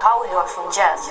Call you from Jess.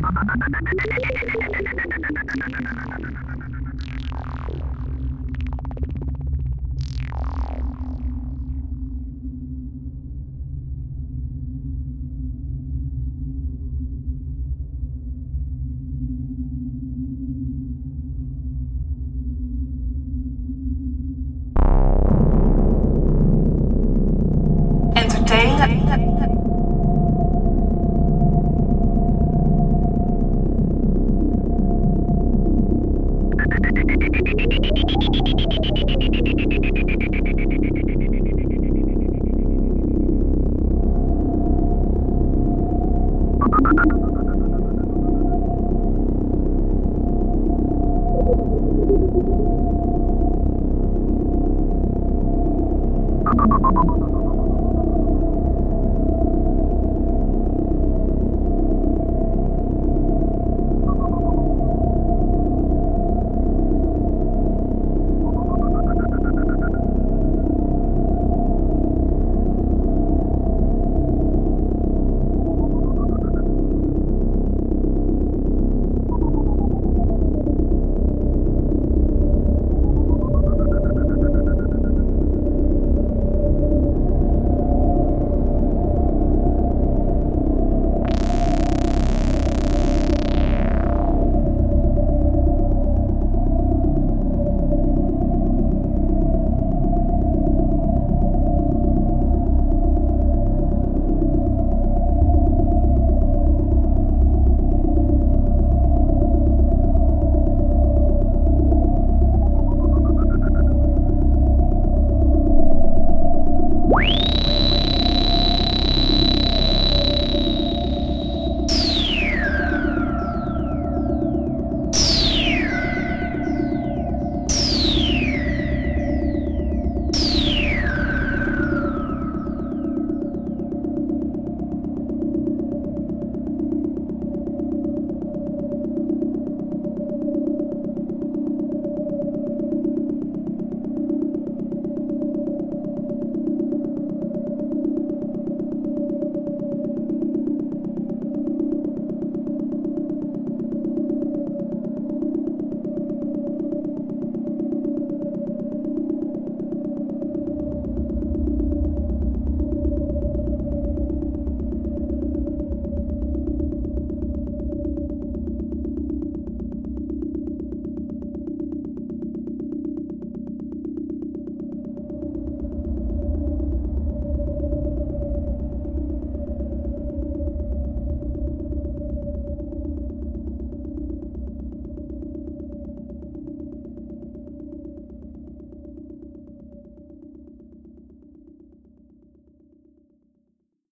ババババ。